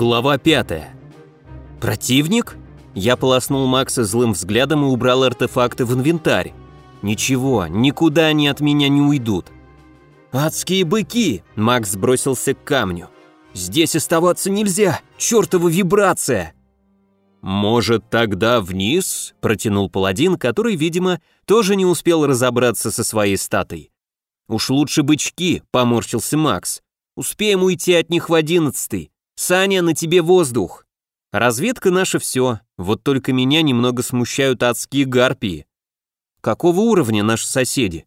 Глава 5. Противник? Я полоснул Макса злым взглядом и убрал артефакты в инвентарь. Ничего, никуда они от меня не уйдут. «Адские быки!» – Макс бросился к камню. «Здесь оставаться нельзя! Чёртова вибрация!» «Может, тогда вниз?» – протянул паладин, который, видимо, тоже не успел разобраться со своей статой. «Уж лучше бычки», – поморщился Макс. «Успеем уйти от них в одиннадцатый. Саня, на тебе воздух!» Разведка наша все, вот только меня немного смущают адские гарпии. Какого уровня наши соседи?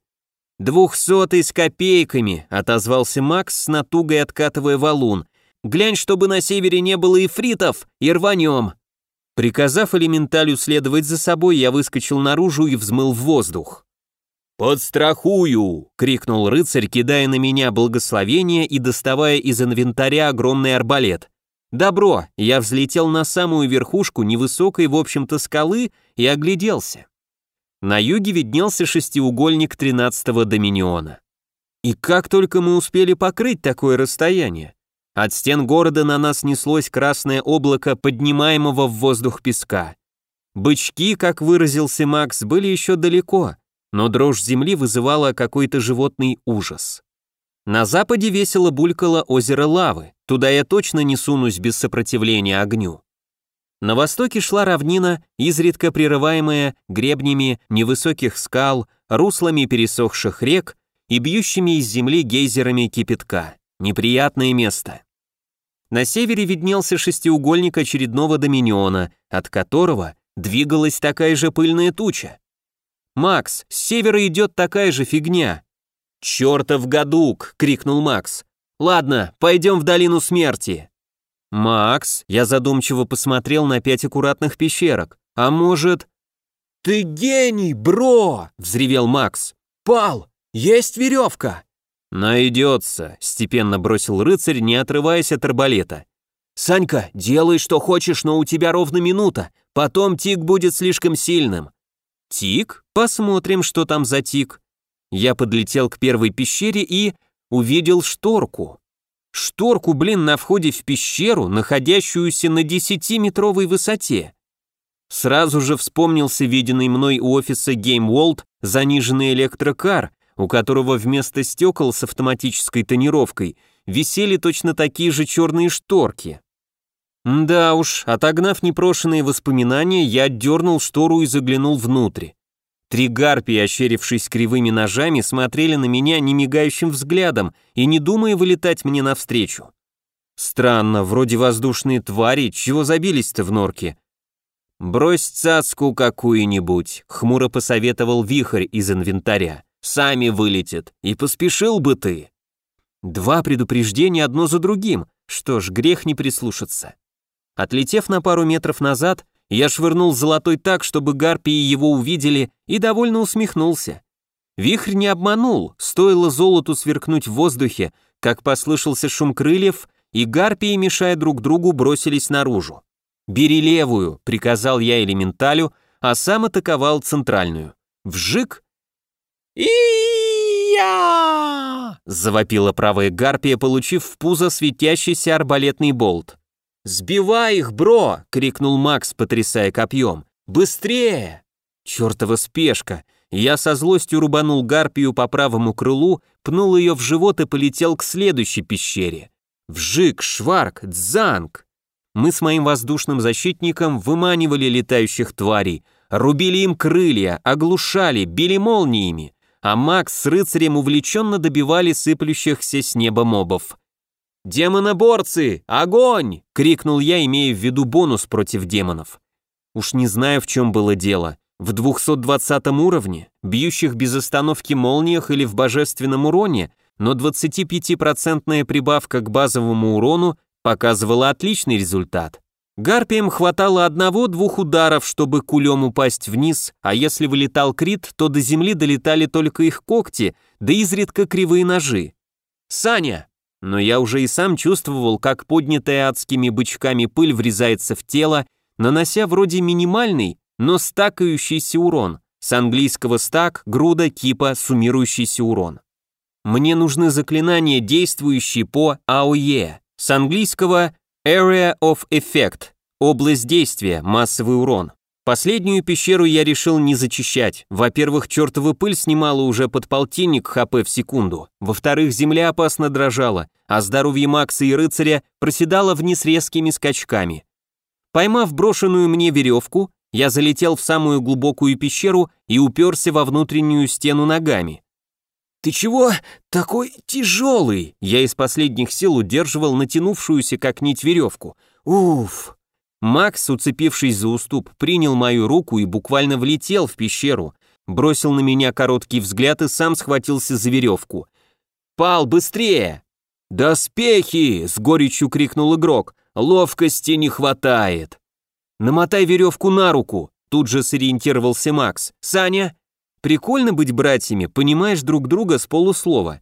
«Двухсотый с копейками», — отозвался Макс с натугой откатывая валун. «Глянь, чтобы на севере не было ифритов, и рванем». Приказав элементалю следовать за собой, я выскочил наружу и взмыл в воздух. «Подстрахую!» — крикнул рыцарь, кидая на меня благословение и доставая из инвентаря огромный арбалет. «Добро!» — я взлетел на самую верхушку невысокой, в общем-то, скалы и огляделся. На юге виднелся шестиугольник 13-го доминиона. И как только мы успели покрыть такое расстояние? От стен города на нас неслось красное облако поднимаемого в воздух песка. Бычки, как выразился Макс, были еще далеко, но дрожь земли вызывала какой-то животный ужас. На западе весело булькало озеро лавы, туда я точно не сунусь без сопротивления огню. На востоке шла равнина, изредка прерываемая гребнями невысоких скал, руслами пересохших рек и бьющими из земли гейзерами кипятка. Неприятное место. На севере виднелся шестиугольник очередного доминиона, от которого двигалась такая же пыльная туча. «Макс, с севера идет такая же фигня!» «Чертов гадук!» — крикнул Макс. «Ладно, пойдем в долину смерти!» «Макс», я задумчиво посмотрел на пять аккуратных пещерок. «А может...» «Ты гений, бро!» — взревел Макс. «Пал, есть веревка!» «Найдется», — степенно бросил рыцарь, не отрываясь от арбалета. «Санька, делай, что хочешь, но у тебя ровно минута, потом тик будет слишком сильным». «Тик? Посмотрим, что там за тик». Я подлетел к первой пещере и увидел шторку. Шторку, блин, на входе в пещеру, находящуюся на 10-метровой высоте. Сразу же вспомнился виденный мной у офиса Game World заниженный электрокар, у которого вместо стекол с автоматической тонировкой висели точно такие же черные шторки. Да уж, отогнав непрошенные воспоминания, я отдернул штору и заглянул внутрь. Три гарпии, ощерившись кривыми ножами, смотрели на меня немигающим взглядом и не думая вылетать мне навстречу. Странно, вроде воздушные твари, чего забились-то в норке? «Брось цацку какую-нибудь», — хмуро посоветовал вихрь из инвентаря. «Сами вылетят, и поспешил бы ты». Два предупреждения одно за другим, что ж, грех не прислушаться. Отлетев на пару метров назад, я швырнул золотой так, чтобы гарпии его увидели, и довольно усмехнулся. Вихрь не обманул, стоило золоту сверкнуть в воздухе, как послышался шум крыльев, и гарпии, мешая друг другу, бросились наружу. «Бери левую», — приказал я элементалю, а сам атаковал центральную. Вжик! «И-я!» — завопила правая гарпия, получив в пузо светящийся арбалетный болт. «Сбивай их, бро!» — крикнул Макс, потрясая копьем. «Быстрее!» Чёртова спешка! Я со злостью рубанул гарпию по правому крылу, пнул ее в живот и полетел к следующей пещере. Вжик, шварк, дзанг! Мы с моим воздушным защитником выманивали летающих тварей, рубили им крылья, оглушали, били молниями, а Макс с рыцарем увлеченно добивали сыплющихся с неба мобов. «Демоноборцы! Огонь!» — крикнул я, имея в виду бонус против демонов. Уж не знаю, в чем было дело. В 220 уровне, бьющих без остановки молниях или в божественном уроне, но 25% прибавка к базовому урону показывала отличный результат. Гарпиям хватало одного-двух ударов, чтобы кулем упасть вниз, а если вылетал крит, то до земли долетали только их когти, да изредка кривые ножи. «Саня, но я уже и сам чувствовал, как поднятая адскими бычками пыль врезается в тело, нанося вроде минимальный, но стакающийся урон. С английского стак, груда, кипа, суммирующийся урон. Мне нужны заклинания, действующие по АОЕ. С английского Area of Effect. Область действия, массовый урон. Последнюю пещеру я решил не зачищать. Во-первых, чертова пыль снимала уже под полтинник хп в секунду. Во-вторых, земля опасно дрожала, а здоровье Макса и рыцаря проседало вниз резкими скачками. Поймав брошенную мне веревку, я залетел в самую глубокую пещеру и уперся во внутреннюю стену ногами. «Ты чего такой тяжелый?» Я из последних сил удерживал натянувшуюся как нить веревку. «Уф!» Макс, уцепившись за уступ, принял мою руку и буквально влетел в пещеру, бросил на меня короткий взгляд и сам схватился за веревку. «Пал, быстрее!» «Доспехи!» — с горечью крикнул игрок. «Ловкости не хватает!» «Намотай веревку на руку!» Тут же сориентировался Макс. «Саня, прикольно быть братьями, понимаешь друг друга с полуслова».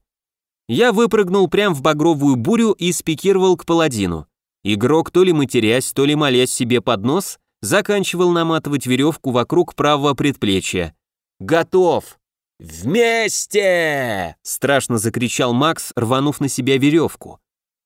Я выпрыгнул прямо в багровую бурю и спикировал к паладину. Игрок, то ли матерясь, то ли молясь себе под нос, заканчивал наматывать веревку вокруг правого предплечья. «Готов!» «Вместе!» – страшно закричал Макс, рванув на себя веревку.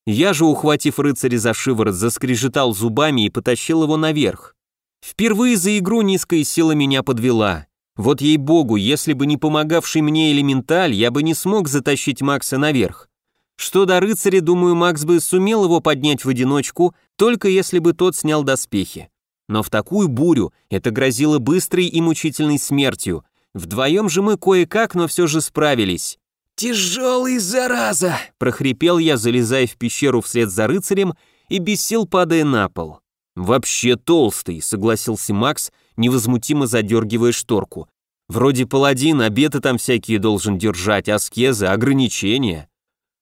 Я же, ухватив рыцаря за шиворот, заскрежетал зубами и потащил его наверх. Впервые за игру низкая сила меня подвела. Вот ей-богу, если бы не помогавший мне элементаль, я бы не смог затащить Макса наверх. Что до рыцаря, думаю, Макс бы сумел его поднять в одиночку, только если бы тот снял доспехи. Но в такую бурю это грозило быстрой и мучительной смертью. Вдвоем же мы кое-как, но все же справились. «Тяжелый, зараза!» – прохрипел я, залезая в пещеру вслед за рыцарем и без сил падая на пол. «Вообще толстый», – согласился Макс, невозмутимо задергивая шторку. «Вроде паладин, обеты там всякие должен держать, аскезы, ограничения».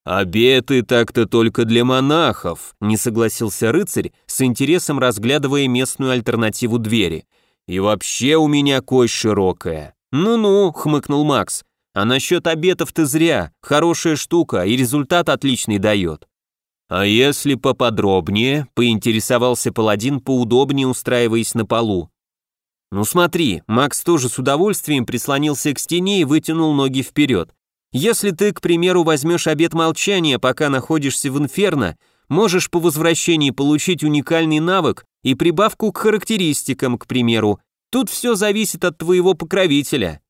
«Обеты так-то только для монахов», — не согласился рыцарь, с интересом разглядывая местную альтернативу двери. «И вообще у меня кость широкая». «Ну-ну», — хмыкнул Макс, «а насчет обетов ты зря, хорошая штука и результат отличный дает». «А если поподробнее?» — поинтересовался паладин, поудобнее устраиваясь на полу. «Ну смотри», Макс тоже с удовольствием прислонился к стене и вытянул ноги вперед. Если ты, к примеру, возьмешь обет молчания, пока находишься в инферно, можешь по возвращении получить уникальный навык и прибавку к характеристикам, к примеру. Тут все зависит от твоего покровителя.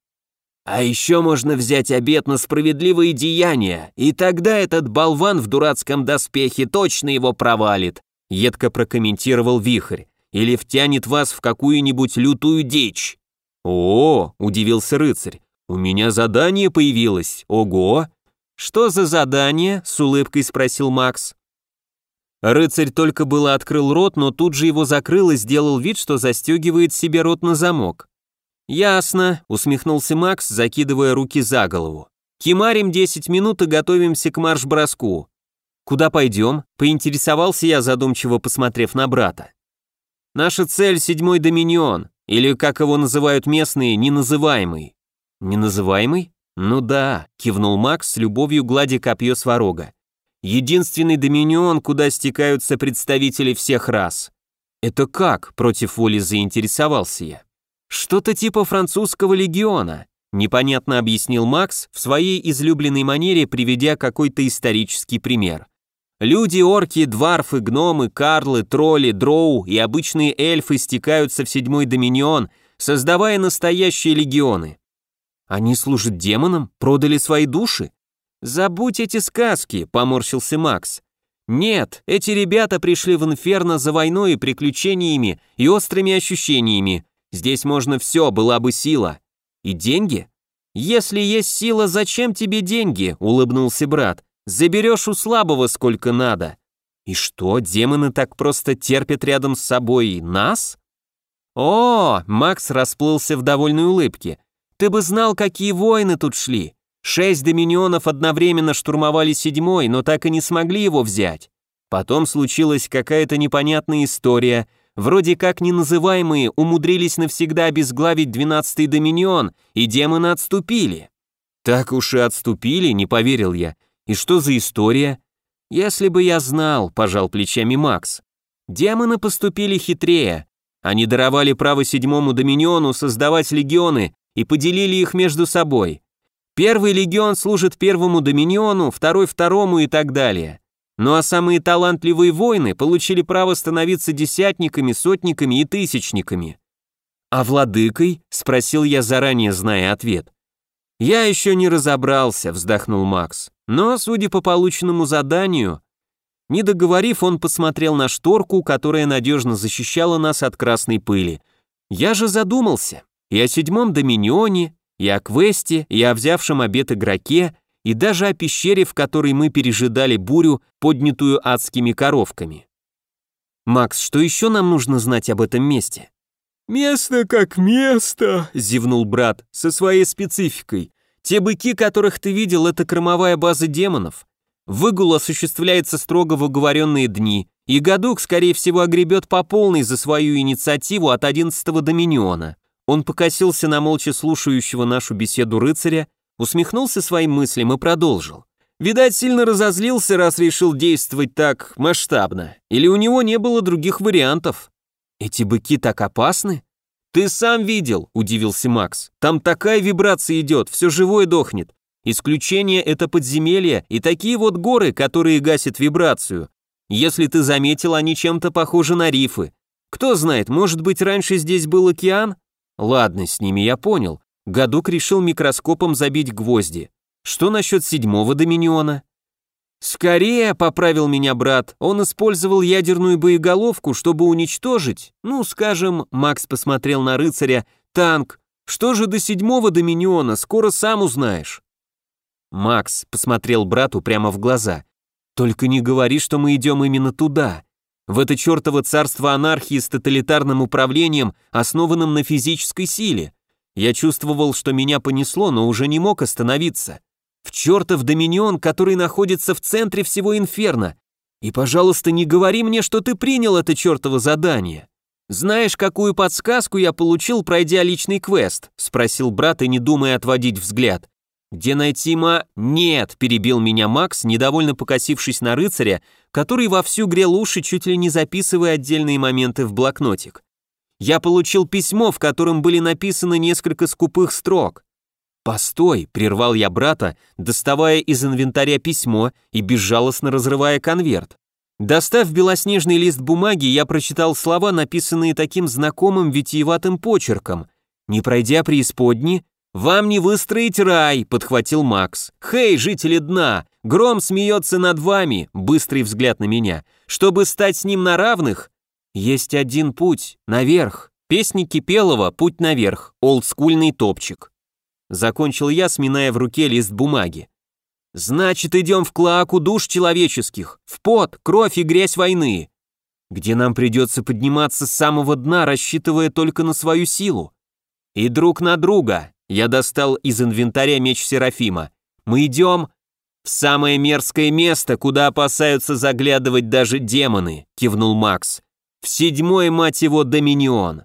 А еще можно взять обет на справедливые деяния, и тогда этот болван в дурацком доспехе точно его провалит, едко прокомментировал Вихрь, или втянет вас в какую-нибудь лютую дичь. О, удивился рыцарь, «У меня задание появилось, ого!» «Что за задание?» — с улыбкой спросил Макс. Рыцарь только было открыл рот, но тут же его закрыл и сделал вид, что застегивает себе рот на замок. «Ясно», — усмехнулся Макс, закидывая руки за голову. «Кимарим 10 минут и готовимся к марш-броску». «Куда пойдем?» — поинтересовался я, задумчиво посмотрев на брата. «Наша цель — седьмой доминион, или, как его называют местные, неназываемый. «Неназываемый?» «Ну да», — кивнул Макс с любовью гладя копье сварога. «Единственный доминион, куда стекаются представители всех рас». «Это как?» — против воли заинтересовался я. «Что-то типа французского легиона», — непонятно объяснил Макс в своей излюбленной манере, приведя какой-то исторический пример. Люди, орки, дварфы, гномы, карлы, тролли, дроу и обычные эльфы стекаются в седьмой доминион, создавая настоящие легионы. Они служат демонам? Продали свои души? Забудь эти сказки, поморщился Макс. Нет, эти ребята пришли в Инферно за войной и приключениями и острыми ощущениями. Здесь можно все, была бы сила. И деньги? Если есть сила, зачем тебе деньги? Улыбнулся брат. Заберешь у слабого сколько надо. И что, демоны так просто терпят рядом с собой нас? О, Макс расплылся в довольной улыбке. Ты бы знал, какие войны тут шли. Шесть доминионов одновременно штурмовали седьмой, но так и не смогли его взять. Потом случилась какая-то непонятная история. Вроде как неназываемые умудрились навсегда обезглавить двенадцатый доминион, и демоны отступили. Так уж и отступили, не поверил я. И что за история? Если бы я знал, пожал плечами Макс. Демоны поступили хитрее. Они даровали право седьмому доминиону создавать легионы, и поделили их между собой. Первый легион служит первому доминиону, второй второму и так далее. Ну а самые талантливые воины получили право становиться десятниками, сотниками и тысячниками. «А владыкой?» — спросил я, заранее зная ответ. «Я еще не разобрался», — вздохнул Макс. «Но, судя по полученному заданию...» Не договорив, он посмотрел на шторку, которая надежно защищала нас от красной пыли. Я же задумался и о седьмом доминионе, и о квесте, и о взявшем обед игроке, и даже о пещере, в которой мы пережидали бурю, поднятую адскими коровками. «Макс, что еще нам нужно знать об этом месте?» «Место как место», — зевнул брат, со своей спецификой. «Те быки, которых ты видел, это кормовая база демонов. Выгул осуществляется строго в оговоренные дни, и Гадук, скорее всего, огребет по полной за свою инициативу от одиннадцатого доминиона». Он покосился на молча слушающего нашу беседу рыцаря, усмехнулся своим мыслям и продолжил. Видать, сильно разозлился, раз решил действовать так масштабно. Или у него не было других вариантов. Эти быки так опасны? Ты сам видел, удивился Макс. Там такая вибрация идет, все живое дохнет. Исключение это подземелья и такие вот горы, которые гасят вибрацию. Если ты заметил, они чем-то похожи на рифы. Кто знает, может быть, раньше здесь был океан? Ладно, с ними я понял. Гадук решил микроскопом забить гвозди. Что насчет седьмого доминиона? «Скорее», — поправил меня брат, он использовал ядерную боеголовку, чтобы уничтожить, ну, скажем, Макс посмотрел на рыцаря, танк. Что же до седьмого доминиона, скоро сам узнаешь. Макс посмотрел брату прямо в глаза. «Только не говори, что мы идем именно туда. В это чертово царство анархии с тоталитарным управлением, основанным на физической силе. Я чувствовал, что меня понесло, но уже не мог остановиться. В чертов доминион, который находится в центре всего инферно. И, пожалуйста, не говори мне, что ты принял это чертово задание. Знаешь, какую подсказку я получил, пройдя личный квест? Спросил брат и не думая отводить взгляд. Где найти ма... Нет, перебил меня Макс, недовольно покосившись на рыцаря, который вовсю грел уши, чуть ли не записывая отдельные моменты в блокнотик. Я получил письмо, в котором были написаны несколько скупых строк. «Постой!» — прервал я брата, доставая из инвентаря письмо и безжалостно разрывая конверт. Достав белоснежный лист бумаги, я прочитал слова, написанные таким знакомым витиеватым почерком. «Не пройдя преисподни, вам не выстроить рай», — подхватил Макс. «Хей, жители дна! Гром смеется над вами!» — быстрый взгляд на меня. «Чтобы стать с ним на равных, есть один путь — наверх. Песни Кипелова «Путь наверх», олдскульный топчик. Закончил я, сминая в руке лист бумаги. Значит, идем в клоаку душ человеческих, в пот, кровь и грязь войны, где нам придется подниматься с самого дна, рассчитывая только на свою силу. И друг на друга. Я достал из инвентаря меч Серафима. Мы идем в самое мерзкое место, куда опасаются заглядывать даже демоны, кивнул Макс. В седьмой, мать его, доминион.